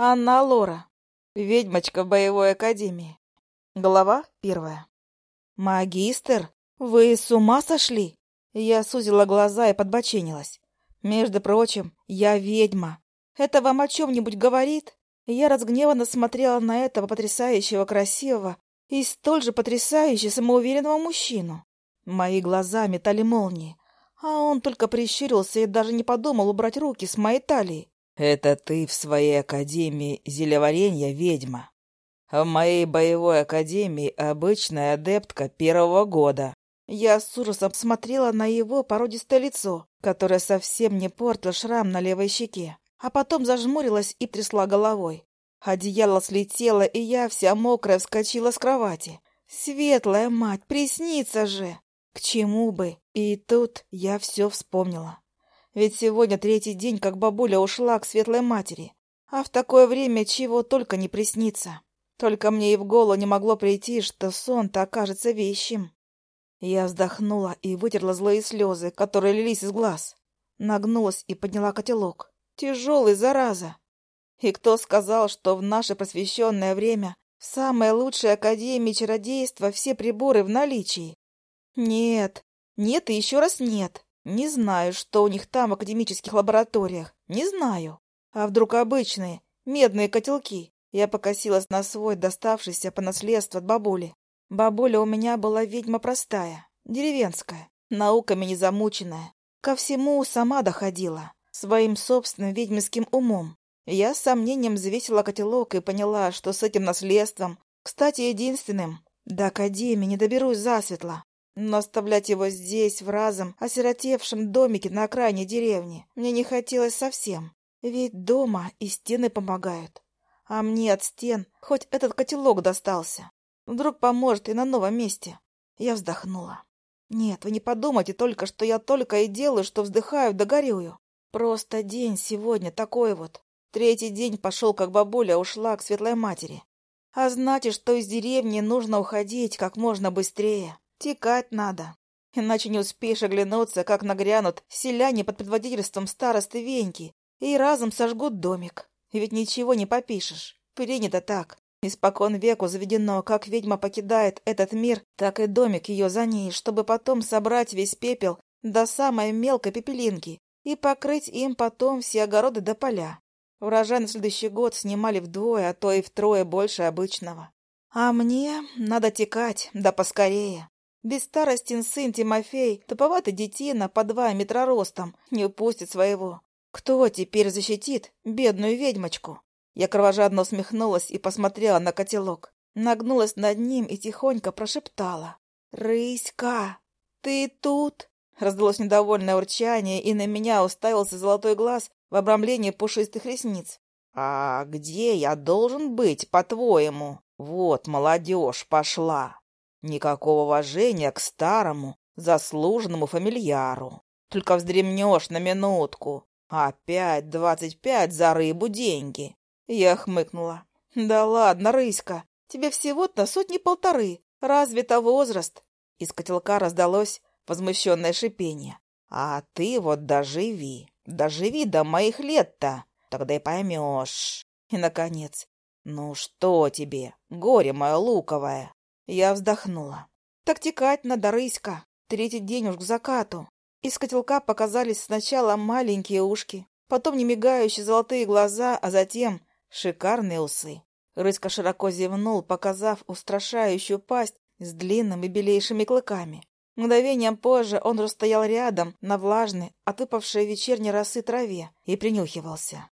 Анна Лора. Ведьмочка в боевой академии. Глава первая. «Магистр, вы с ума сошли?» Я сузила глаза и подбоченилась. «Между прочим, я ведьма. Это вам о чем-нибудь говорит?» Я разгневанно смотрела на этого потрясающего красивого и столь же потрясающе самоуверенного мужчину. Мои глаза метали молнии, а он только прищурился и даже не подумал убрать руки с моей талии. Это ты в своей академии зелеваренья ведьма. В моей боевой академии обычная адептка первого года. Я с ужасом смотрела на его породистое лицо, которое совсем не портило шрам на левой щеке, а потом зажмурилась и трясла головой. Одеяло слетело, и я вся мокрая вскочила с кровати. Светлая мать, приснится же! К чему бы? И тут я все вспомнила. Ведь сегодня третий день, как бабуля ушла к светлой матери. А в такое время чего только не приснится. Только мне и в голову не могло прийти, что сон-то окажется вещим. Я вздохнула и вытерла злые слезы, которые лились из глаз. Нагнулась и подняла котелок. Тяжелый, зараза! И кто сказал, что в наше просвещенное время в самой лучшей академии чародейства все приборы в наличии? Нет, нет и еще раз нет. Не знаю, что у них там в академических лабораториях. Не знаю. А вдруг обычные, медные котелки? Я покосилась на свой, доставшийся по наследству от бабули. Бабуля у меня была ведьма простая, деревенская, науками не замученная. Ко всему сама доходила, своим собственным ведьминским умом. Я с сомнением взвесила котелок и поняла, что с этим наследством, кстати, единственным, до Академии не доберусь засветло. Но оставлять его здесь, в разом, осиротевшем домике на окраине деревни, мне не хотелось совсем. Ведь дома и стены помогают. А мне от стен хоть этот котелок достался. Вдруг поможет и на новом месте. Я вздохнула. Нет, вы не подумайте только, что я только и делаю, что вздыхаю да горюю. Просто день сегодня такой вот. Третий день пошел, как бабуля ушла к светлой матери. А знаете, что из деревни нужно уходить как можно быстрее. Текать надо, иначе не успеешь оглянуться, как нагрянут селяне под предводительством старосты Веньки и разом сожгут домик. Ведь ничего не попишешь. Принято так. Испокон веку заведено, как ведьма покидает этот мир, так и домик ее за ней, чтобы потом собрать весь пепел до самой мелкой пепелинки и покрыть им потом все огороды до поля. Урожай на следующий год снимали вдвое, а то и втрое больше обычного. А мне надо текать, да поскорее. Бестаростин сын Тимофей, туповата детина по два метра ростом, не упустит своего. Кто теперь защитит бедную ведьмочку? Я кровожадно усмехнулась и посмотрела на котелок. Нагнулась над ним и тихонько прошептала. «Рыська, ты тут?» Раздалось недовольное урчание, и на меня уставился золотой глаз в обрамлении пушистых ресниц. «А где я должен быть, по-твоему?» «Вот молодежь пошла!» Никакого уважения к старому, заслуженному фамильяру. Только вздремнешь на минутку. Опять двадцать пять за рыбу деньги. Я хмыкнула. Да ладно, Рыська, тебе всего-то сотни полторы. Разве это возраст? Из котелка раздалось возмущенное шипение. А ты вот доживи, доживи до моих лет-то, тогда и поймешь. И, наконец, ну что тебе, горе мое луковое? Я вздохнула. Так Тактикать надо, рыська. Третий день уж к закату. Из котелка показались сначала маленькие ушки, потом немигающие золотые глаза, а затем шикарные усы. Рыська широко зевнул, показав устрашающую пасть с длинными белейшими клыками. Мгновением позже он расстоял рядом на влажной, отыпавшей вечерней росы траве и принюхивался.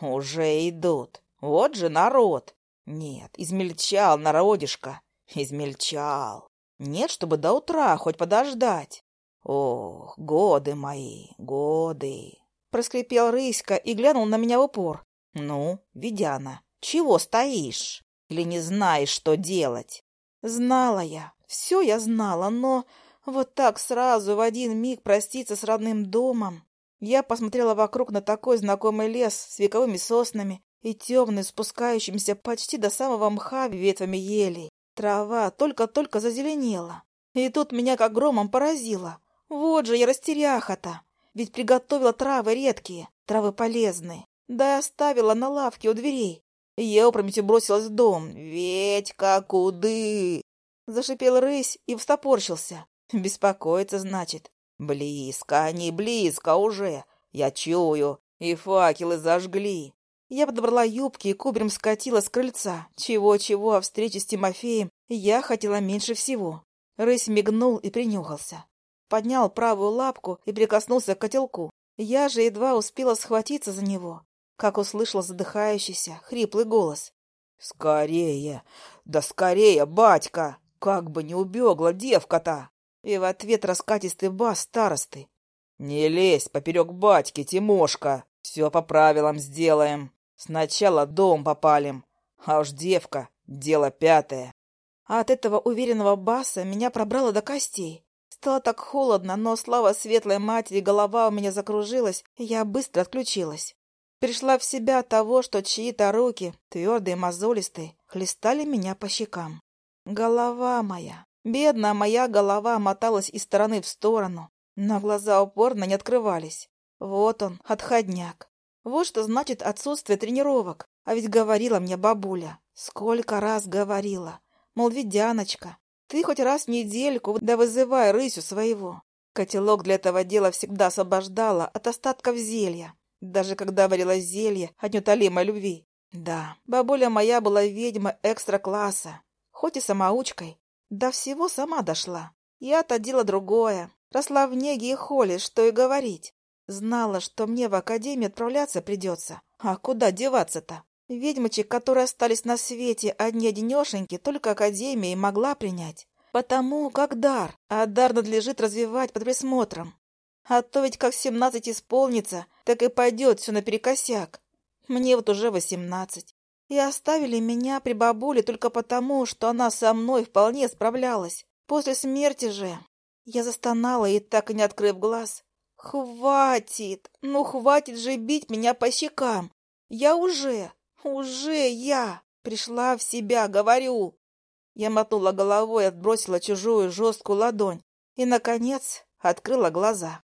«Уже идут! Вот же народ!» «Нет, измельчал народишко! Измельчал. Нет, чтобы до утра хоть подождать. Ох, годы мои, годы. Проскрипел Рыська и глянул на меня в упор. Ну, Ведяна, чего стоишь? Или не знаешь, что делать? Знала я, все я знала, но вот так сразу в один миг проститься с родным домом. Я посмотрела вокруг на такой знакомый лес с вековыми соснами и темный, спускающимся почти до самого мха ветвями елей. Трава только-только зазеленела. И тут меня как громом поразило. Вот же я растеряха-то! Ведь приготовила травы редкие, травы полезные. Да и оставила на лавке у дверей. Я опрометью бросилась в дом. ведь как уды! Зашипел рысь и встопорщился. «Беспокоиться, значит. Близко, а не близко уже. Я чую. И факелы зажгли. Я подобрала юбки и кубрем скатила с крыльца. Чего-чего, о встрече с Тимофеем я хотела меньше всего. Рысь мигнул и принюхался. Поднял правую лапку и прикоснулся к котелку. Я же едва успела схватиться за него, как услышала задыхающийся, хриплый голос. «Скорее! Да скорее, батька! Как бы не убегла девка-то!» И в ответ раскатистый бас старосты. «Не лезь поперек батьки, Тимошка! Все по правилам сделаем!» Сначала дом попалим, а уж девка — дело пятое. А от этого уверенного баса меня пробрало до костей. Стало так холодно, но, слава светлой матери, голова у меня закружилась, и я быстро отключилась. Пришла в себя того, что чьи-то руки, твердые, мозолистые, хлестали меня по щекам. Голова моя, бедная моя голова моталась из стороны в сторону, но глаза упорно не открывались. Вот он, отходняк. Вот что значит отсутствие тренировок. А ведь говорила мне бабуля. Сколько раз говорила. Мол, Ведяночка, ты хоть раз в недельку да вызывай рысю своего. Котелок для этого дела всегда освобождала от остатков зелья. Даже когда варила зелье от неутолимой любви. Да, бабуля моя была ведьма экстра-класса. Хоть и самоучкой. До всего сама дошла. Я-то дело другое. Росла в неге и холе, что и говорить. Знала, что мне в академию отправляться придется. А куда деваться-то? Ведьмочек, которые остались на свете одни-одинешеньки, только академия и могла принять. Потому как дар, а дар надлежит развивать под присмотром. А то ведь как семнадцать исполнится, так и пойдет все наперекосяк. Мне вот уже восемнадцать. И оставили меня при бабуле только потому, что она со мной вполне справлялась. После смерти же я застонала и, так и не открыв глаз, «Хватит! Ну, хватит же бить меня по щекам! Я уже, уже я пришла в себя, говорю!» Я мотнула головой, отбросила чужую жесткую ладонь и, наконец, открыла глаза.